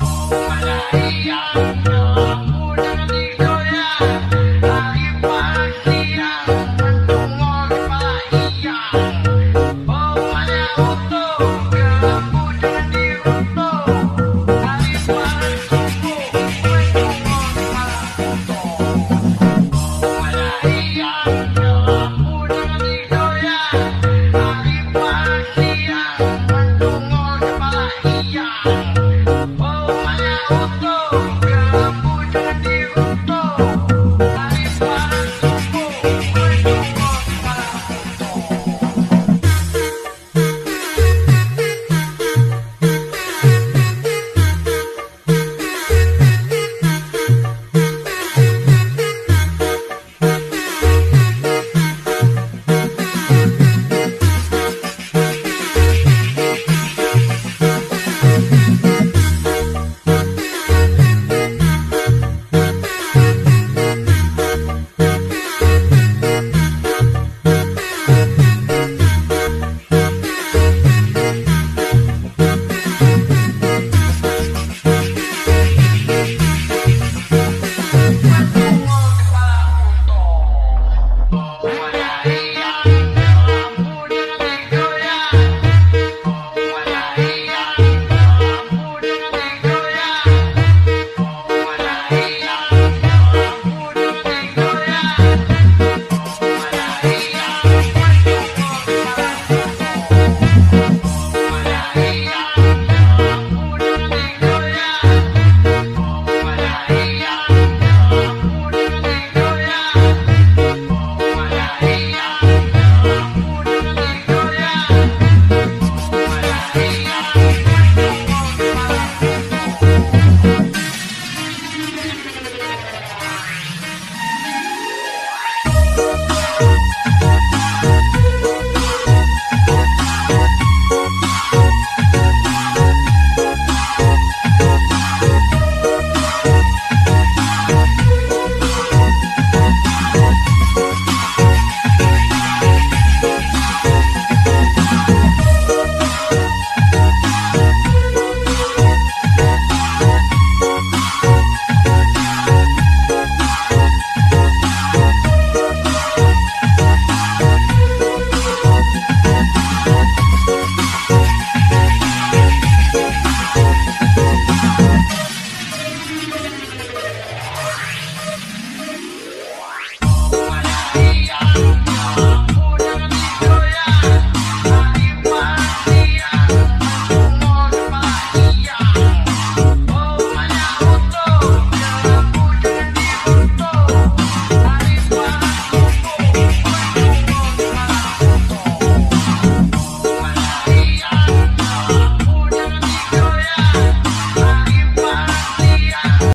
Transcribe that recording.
Malaria.